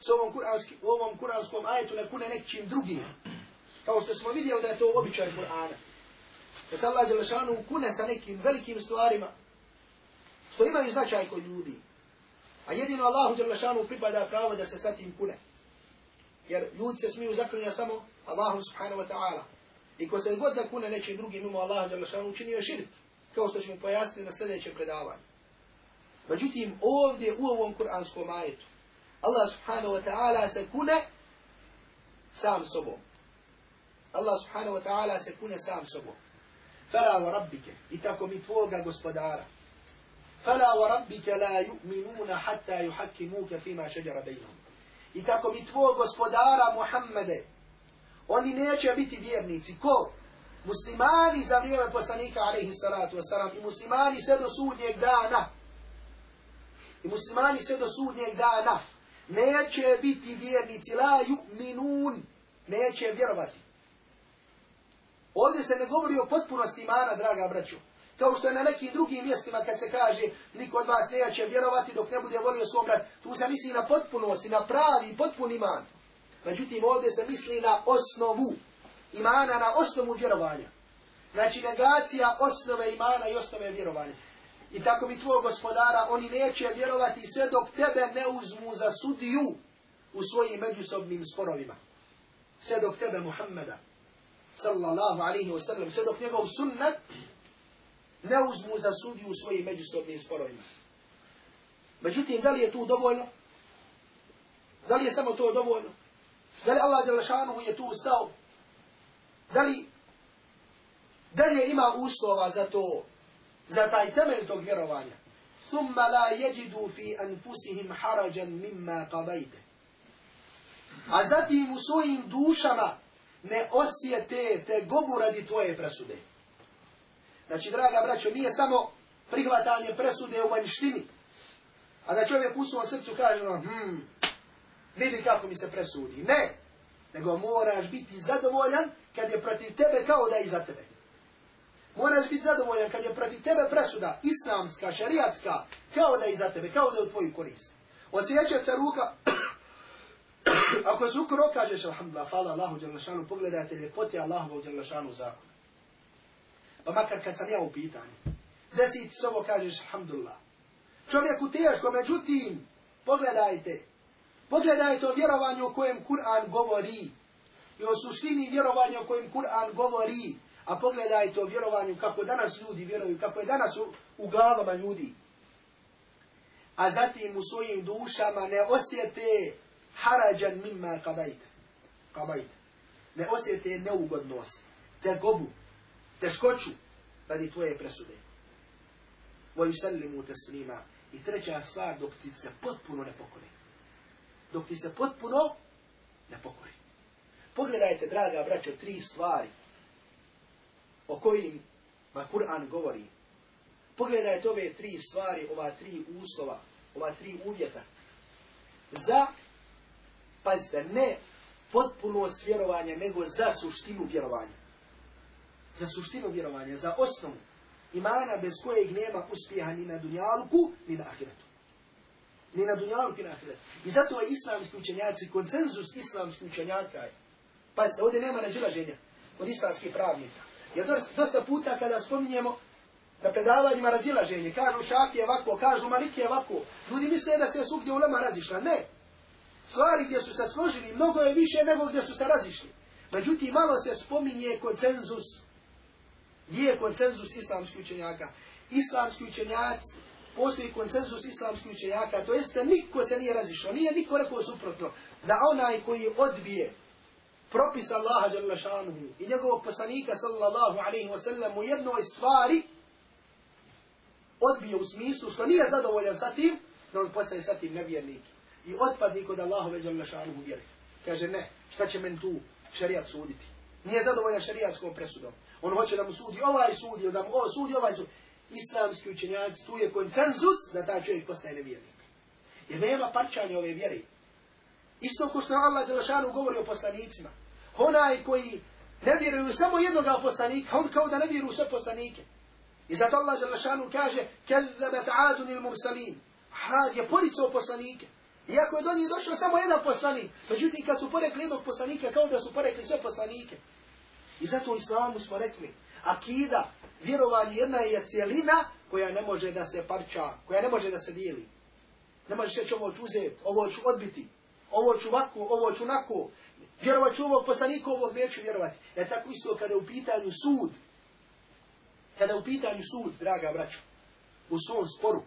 s ovom kuranski, ovom kuranskom ajetu ne kune nekim drugim. Kao što smo vidjeli da je to običaj Kur'ana. Da se Allah Đelešanu kune sa nekim velikim stvarima što imaju značaj kod ljudi. A jedino Allahu Đelešanu pripada pravo da se sa tim kune. Jer ljudi se smiju zaklinja samo Allahu subhanahu wa ta'ala. I ko se god zakune nečim drugim mimo Allahu Đelešanu učinio širk. Kao što ćemo pojasniti na sljedećem predavanju. Međutim, ovdje u ovom kuranskom ajetu, Allah subhanahu wa ta'ala se kune sam sobom. Allah subhanahu wa ta'ala se kune sam sobom. Fala wa rabbike, i tako mi tvoga gospodara. Fala wa rabbike la yu'minuna hatta yuhakkimuka fima šeđara bejnom. I tako mi tvoj gospodara Muhammede, oni neće biti vjernici. Ko? Muslimani za vrijeme poslanika alaihi salatu wasalam. I muslimani sve do sudnjeg dana. I muslimani sve do sudnjeg dana. Neće biti vjernici. La yu'minun. Neće vjerovati. Ovdje se ne govori o potpunosti imana draga braćo kao što je na nekim drugim mjestima kad se kaže niko od vas neće vjerovati dok ne bude volio svom brat tu se misli na potpunost i na pravi potpun iman. Međutim ovdje se misli na osnovu imana na osnovu vjerovanja. Znači negacija osnove imana i osnove vjerovanja. I tako mi tvoj gospodara, oni neće vjerovati sve dok tebe ne uzmu za sudiju u svojim međusobnim sporovima. Sve dok tebe Muhammeda, sallallahu alaihi wa sallam, sve dok njegov sunnet ne uzmu za sudiju u svojim međusobnim sporovima. Međutim, da li je tu dovoljno? Da li je samo to dovoljno? Da li Allah Đelešanu je tu stao? Da li dalje ima uslova za to, za taj temelj tog vjerovanja? Thumma la jeđidu fi anfusihim harajan mimma qadajte. A zatim u svojim dušama ne osjete te gobu radi tvoje presude. Znači, draga braćo, nije samo prihvatanje presude u vanjštini, a da čovjek u svom srcu kaže, hm, vidi kako mi se presudi. Ne, nego moraš biti zadovoljan kad je protiv tebe kao da je iza tebe. Moraš biti zadovoljan kad je protiv tebe presuda islamska, šariatska, kao da je iza tebe, kao da je u tvoju korist. Osjećat se ruka, ako se ukro kažeš, alhamdulillah, hvala Allahu Đalešanu, pogledajte ljepote Allahu Đalešanu zakon. Pa makar kad sam ja u pitanju, kažeš, alhamdulillah. Čovjeku teško, međutim, pogledajte, pogledajte o vjerovanju o kojem Kur'an govori i o suštini vjerovanja o kojem Kur'an govori, a pogledajte o vjerovanju kako danas ljudi vjeruju, kako je danas u, u glavama ljudi. A zatim u svojim dušama ne osjete harađan mimma kadajte. Kadajte. Ne osjete neugodnost, tegobu, teškoću radi tvoje presude. Vojusallimu teslima. I treća stvar, dok ti se potpuno ne pokori. Dok ti se potpuno ne pokori. Pogledajte, draga braćo, tri stvari o kojim Kur'an govori. Pogledajte ove tri stvari, ova tri uslova, ova tri uvjeta. Za, pazite, ne potpuno vjerovanja, nego za suštinu vjerovanja. Za suštinu vjerovanja, za osnovu imana bez kojeg nema uspjeha ni na dunjaluku, ni na ahiretu. Ni na dunjaluku, ni na ahiretu. I zato je islamski učenjaci, koncenzus islamski učenjaka je. Pazite, ovdje nema razilaženja od islamskih pravnika. Jer dosta puta kada spominjemo na predavanjima razilaženje, kažu šafije ovako, kažu malike ovako, ljudi misle da se svugdje ulema razišla. Ne. Stvari gdje su se složili, mnogo je više nego gdje su se razišli. Međutim, malo se spominje koncenzus gdje je konsenzus islamskih učenjaka? Islamski učenjaci, postoji konsenzus islamskih učenjaka, to jeste niko se nije razišao, nije niko rekao suprotno, da onaj koji odbije propis Allaha jalla šanuhu i njegovog poslanika sallallahu alaihi wasallam u jednoj stvari odbije u smislu što nije zadovoljan sa tim, da on postaje sa tim nevjernik i otpadnik od Allahove jalla šanuhu vjeri. Kaže ne, šta će men tu šarijat suditi? Nije zadovoljan šarijatskom presudom. On hoće da mu sudi ovaj sud da mu ovo sudi ovaj sud. Islamski učenjaci, tu je konsenzus da taj čovjek postaje nevjernik. Jer nema parčanja ove vjere. Isto ko što Allah Đelešanu govori o poslanicima. Onaj koji ne vjeruju samo jednog poslanika, on kao da ne vjeruju sve poslanike. I zato Allah Đelešanu kaže Kelzebet adun il mursalin. Had je poricao poslanike. Iako je do njih došao samo jedan poslanik. Međutim, kad su porekli jednog poslanika, kao da su porekli sve poslanike. I zato u islamu smo rekli, akida, vjerovanje jedna je cijelina koja ne može da se parča, koja ne može da se dijeli. Ne možeš reći ovo ću uzeti, ovo ću odbiti, ovo ću ovako, ovo ću onako. Vjerovat ću ovog poslanika, ovog neću vjerovati. E tako isto kada je u pitanju sud, kada je u pitanju sud, draga braćo, u svom sporu,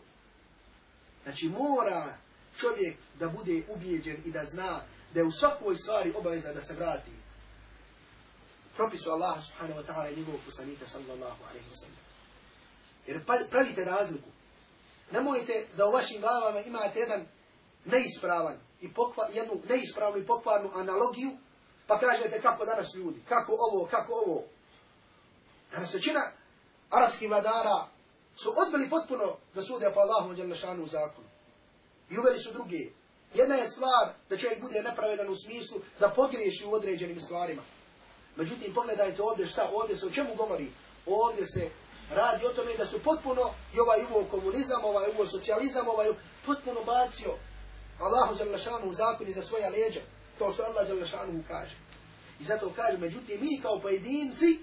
znači mora čovjek da bude ubijeđen i da zna da je u svakoj stvari obaveza da se vrati propisu Allaha subhanahu wa ta'ala i njegovog poslanika sallallahu alaihi wa sallam. Jer pravite razliku. Nemojte da u vašim glavama imate jedan neispravan i pokva, jednu neispravnu i pokvarnu analogiju, pa kažete kako danas ljudi, kako ovo, kako ovo. Danas većina arapskih vladara su odbili potpuno da sude po Allahu u zakonu. I uveli su druge. Jedna je stvar da čovjek bude nepravedan u smislu da pogriješi u određenim stvarima. Međutim, pogledajte ovdje šta, ovdje se o čemu govori? Ovdje se radi o tome da su potpuno i ovaj uvo komunizam, ovaj uvo socijalizam, ovaj potpuno bacio Allahu Đalešanu u zakoni za svoja leđa, kao što Allah Đalešanu kaže. I zato kaže, međutim, mi kao pojedinci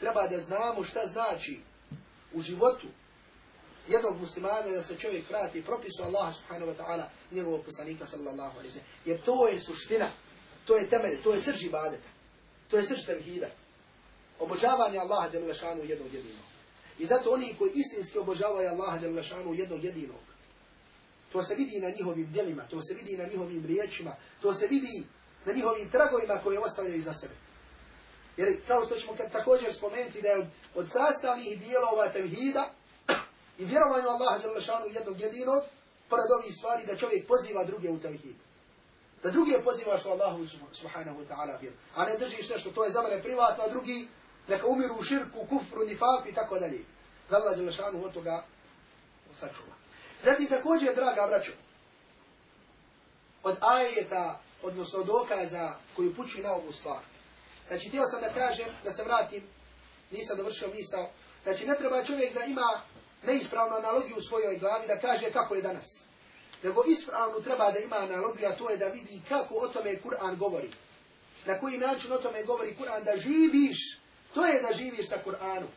treba da znamo šta znači u životu jednog muslimana da se čovjek vrati propisu Allaha subhanahu wa ta'ala njegovog poslanika sallallahu alaihi. Jer to je suština, to je temelj, to je srž ibadeta. To je srž tevhida. Obožavanje Allaha Đalešanu jednog jedinog. I zato oni koji istinski obožavaju Allaha Đalešanu jednog jedinog, To se vidi na njihovim djelima, to se vidi na njihovim riječima, to se vidi na njihovim tragovima koje ostavljaju za sebe. Jer kao što ćemo također spomenuti da je od, sastavnih dijelova tevhida i vjerovanju Allaha Đalešanu jednog jedinog, pored ovih stvari da čovjek poziva druge u tevhid. Da druge pozivaš u Allahu subhanahu wa ta'ala vjeru. A ne držiš nešto, to je za mene privatno, a drugi neka umiru u širku, kufru, nifak i tako dalje. Da Allah Đalešanu od toga sačuva. Zatim također, draga braćo, od ajeta, odnosno dokaza koji upućuju na ovu stvar. Znači, htio sam da kažem, da se vratim, nisam dovršio misao, znači ne treba čovjek da ima neispravnu analogiju u svojoj glavi, da kaže kako je danas. Nego ispravnu treba da ima analogiju, a to je da vidi kako o tome Kur'an govori. Na koji način o tome govori Kur'an, da živiš, to je da živiš sa Kur'anom.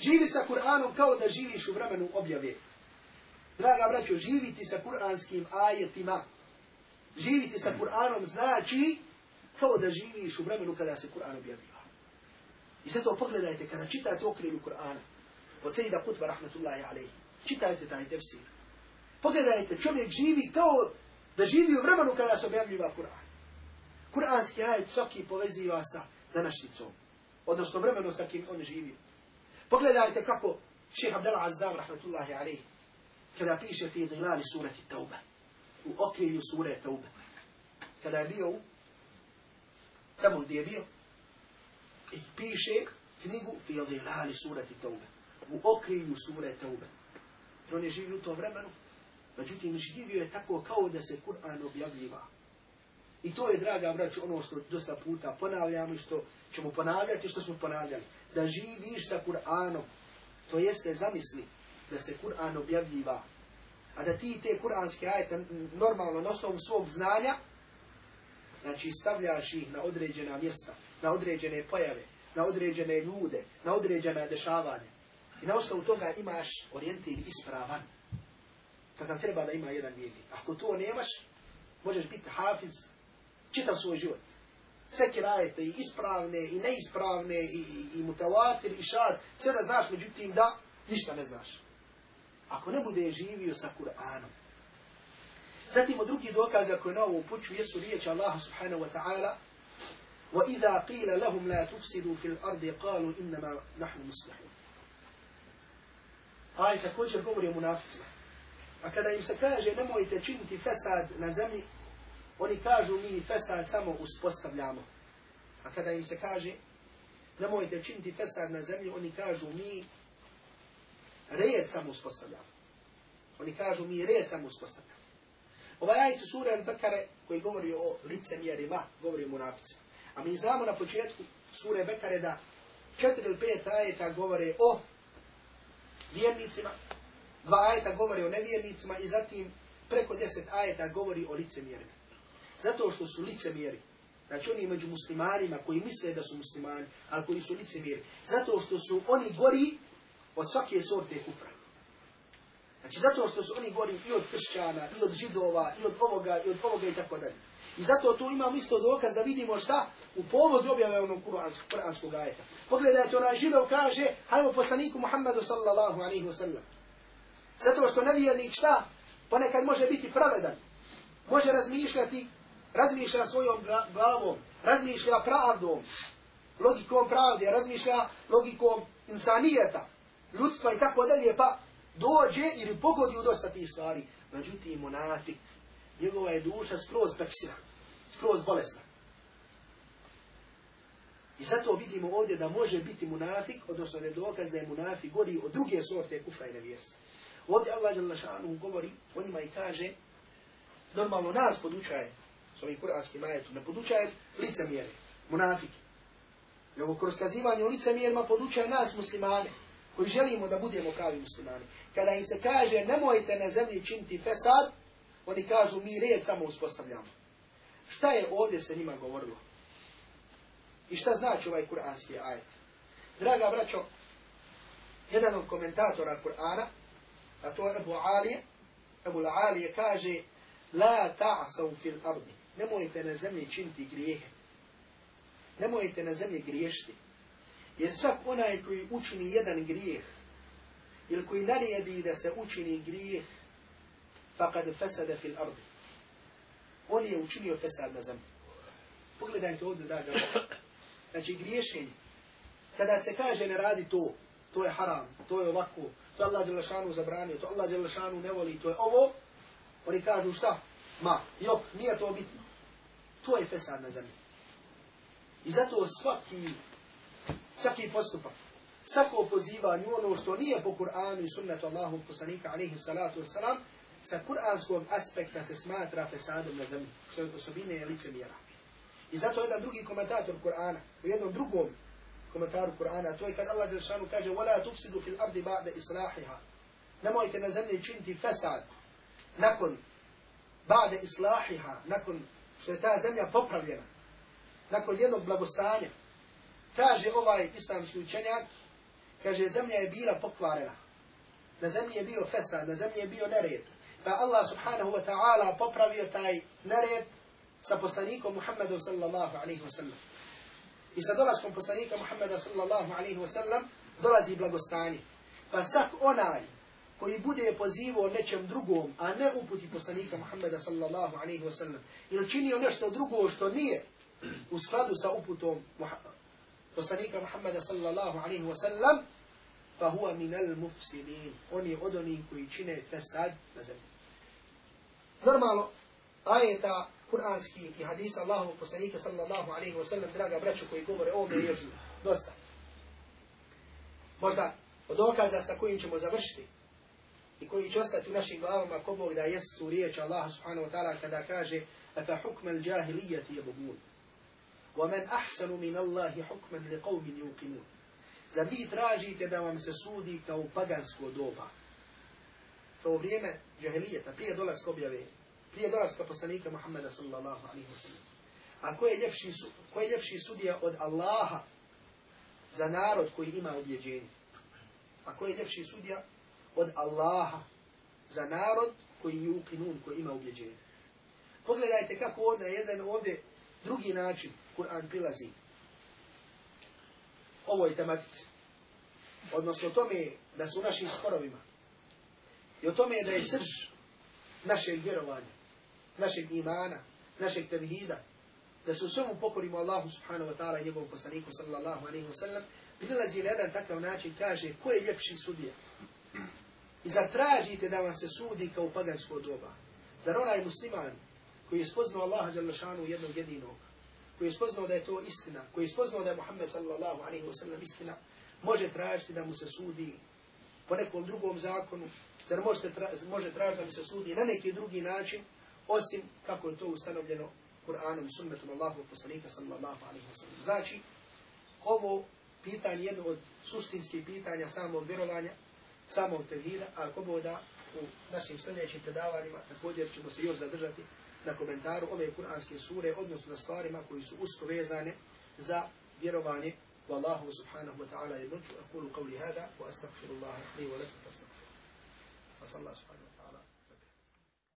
Živi sa Kur'anom kao da živiš u vremenu objave. Draga braćo, živiti sa kur'anskim ajetima, živiti sa Kur'anom znači kao da živiš u vremenu kada se Kur'an objavljiva. I zato pogledajte, kada čitate okrilu Kur'ana, od Sejda Kutba, rahmetullahi alaihi, čitajte taj tefsir. Pogledajte, čovjek živi kao da živi u vremenu kada se objavljiva Kur'an. Kur'anski ajet svaki poveziva sa današnjicom, odnosno vremenu sa kim on živi. Pogledajte kako šeha Abdel Azzam, rahmetullahi alaihi, kada piše fi dhilali surati Tauba, u okrilju sure Tauba, kada je bio tamo gdje je bio, i piše knjigu fi dhilali surati Tauba, u okrilju sure Tauba. On je živio u tom vremenu, međutim živio je tako kao da se Kur'an objavljiva. I to je, draga braći, ono što dosta puta ponavljamo i što ćemo ponavljati, što smo ponavljali. Da živiš sa Kur'anom, to jeste zamisli da se Kur'an objavljiva. A da ti te kur'anske ajete normalno na osnovu svog znanja, znači stavljaš ih na određena mjesta, na određene pojave, na određene ljude, na određena dešavanja. I na osnovu toga imaš orijentir ispravan Kakav treba da ima jedan vjernik. Ako to nemaš, možeš biti hafiz čitav svoj život. Sve kirajete i ispravne i neispravne i, i, i mutawatir i šaz, sve da znaš, međutim da ništa ne znaš. Ako ne bude živio sa Kur'anom. Zatim od drugih dokaza koje na ovu upuću jesu riječi Allaha subhanahu wa ta'ala وَإِذَا قِيلَ لَهُمْ لَا تُفْسِدُوا فِي الْأَرْضِ قَالُوا إِنَّمَا نَحْنُ مُسْلِحُونَ Aj također govori o munaficima. A kada im se kaže nemojte činiti fesad na zemlji, oni kažu mi fesad samo uspostavljamo. A kada im se kaže nemojte činiti fesad na zemlji, oni kažu mi red samo uspostavljamo. Oni kažu mi red samo uspostavljamo. Ovaj ajet u sura Al-Bekare koji govori o licemjerima, govori o munaficima. A mi znamo na početku sure Bekare da četiri ili pet ajeta govore o vjernicima, dva ajeta govore o nevjernicima i zatim preko deset ajeta govori o licemjerima. Zato što su licemjeri. Znači oni među muslimanima koji misle da su muslimani, ali koji su licemjeri. Zato što su oni gori od svake sorte kufra. Znači zato što su oni gori i od kršćana, i od židova, i od ovoga, i od ovoga i tako dalje. I zato tu imamo isto dokaz da vidimo šta u povodu objave onog kuranskog ajeta. Pogledajte, onaj židov kaže, hajmo poslaniku Muhammedu sallallahu alaihi wa sallam. Zato što nevjernik šta? Ponekad može biti pravedan. Može razmišljati, razmišlja svojom glavom, razmišlja pravdom, logikom pravde, razmišlja logikom insanijeta, ljudstva i tako dalje, pa dođe ili pogodi u dosta tih stvari. Međutim, monafik, njegova je duša skroz peksina, skroz bolesna. I zato vidimo ovdje da može biti munafik, odnosno ne dokaz da je munafik gori od druge sorte kufra i nevjerstva. Ovdje Allah Đalešanu govori o njima i kaže, normalno nas podučaje, s ovim kuranskim ajetom, ne podučaje licemjere, munafike. Nego kroz kazivanje o licemjerima podučaje nas muslimane, koji želimo da budemo pravi muslimani. Kada im se kaže nemojte na zemlji činiti fesad, oni kažu mi red samo uspostavljamo. Šta je ovdje se njima govorilo? I šta znači ovaj kuranski ajet? Draga braćo, jedan od komentatora Kur'ana, a to je Ebu Alije, Ebu Alije kaže La ta'asav fil ardi. Nemojte na zemlji činiti grijehe. Nemojte na zemlji griješiti. Jer svak onaj koji učini jedan grijeh, ili koji narijedi da se učini grijeh, faqad fesada fil ardi. On je učinio fesad na zemlji. Pogledajte ovdje, draga. Znači, griješenje. Kada se kaže ne radi to, to je haram, to je ovako, to Allah Đelešanu zabranio, to Allah Đelešanu ne voli, to je ovo, oni kažu šta? Ma, jok, nije to bitno. To je fesad na zemlji. I zato svaki, svaki postupak, svako pozivanje ono što nije po Kur'anu i sunnetu Allahu poslanika alaihi salatu wasalam, sa kur'anskog aspekta se smatra fesadom na zemlji, što je osobine je lice mjera. I zato jedan drugi komentator Kur'ana, u jednom drugom komentaru Kur'ana, to je kad Allah Đelšanu kaže وَلَا تُفْسِدُ فِي الْأَرْضِ بَعْدَ إِصْلَاحِهَا Nemojte na zemlji činiti fesad nakon ba'de islahiha, nakon što je ta zemlja popravljena, nakon jednog blagostanja, kaže ovaj islamski učenjak, kaže zemlja je bila pokvarena, na zemlji je bio fesad, na zemlji je bio nered, pa Allah subhanahu wa ta'ala popravio taj nered sa poslanikom Muhammedom sallallahu alaihi wa sallam. I sa dolaskom poslanika Muhammeda sallallahu alaihi wa sallam dolazi blagostanje. Pa sak onaj koji bude pozivao nečem drugom, a ne uputi poslanika Muhammeda sallallahu alaihi wa sallam, ili činio nešto drugo što nije u skladu sa uputom poslanika Muhammeda sallallahu alaihi wa sallam, fa huwa minal mufsidin. On je od onih koji čine fesad na zemlji. Normalno, ajeta kuranski i hadisa Allahovog poslanika sallallahu alaihi wa sallam, draga braću koji govore o ovome ježu, dosta. Možda od dokaza sa kojim ćemo završiti i koji će ostati u našim glavama ko Bog da jesu riječ Allaha subhanahu wa ta'ala kada kaže al-jahiliyyati yabghun wa man ahsanu min Allahi hukman li qawmin yuqinun Zar vi tražite da vam se sudi kao pagansko doba? Kao vrijeme džahilijeta, prije dolaska objave, prije dolaska poslanika Muhammeda sallallahu alaihi wa sallam. A ko je ljepši, ko je ljepši sudija od Allaha za narod koji ima objeđenje? A ko je ljepši sudija od Allaha za narod koji je ukinun, koji ima ubjeđenje. Pogledajte kako ovdje jedan ovdje drugi način Kur'an prilazi ovoj tematici. Odnosno tome da su našim sporovima. I o tome da je srž našeg vjerovanja, našeg imana, našeg tevhida, da se u svemu pokorimo Allahu subhanahu wa ta'ala i njegovom poslaniku sallallahu alaihi wa sallam, prilazi na jedan takav način, kaže, ko je ljepši sudija? I zatražite da vam se sudi kao pagansko doba. Zar onaj musliman koji je spoznao Allaha Đalešanu jednog jedinog, koji je spoznao da je to istina, koji je spoznao da je Muhammed sallallahu alaihi wa sallam istina, može tražiti da mu se sudi po nekom drugom zakonu, zar može tražiti da mu se sudi na neki drugi način, osim kako je to ustanovljeno Kur'anom i sunnetom Allahu poslanika sallallahu alaihi wa sallam. Znači, ovo pitanje jedno od suštinskih pitanja samog vjerovanja, samog tevhida, a ako boda u našim sljedećim predavanjima također ćemo se još zadržati na komentaru ove kuranske sure, odnosno na stvarima koji su usko vezane za vjerovanje u Allahu subhanahu wa ta'ala i noću. Akulu qavli hada wa astaghfirullaha li wa lakum fastaghfiru. Wa subhanahu.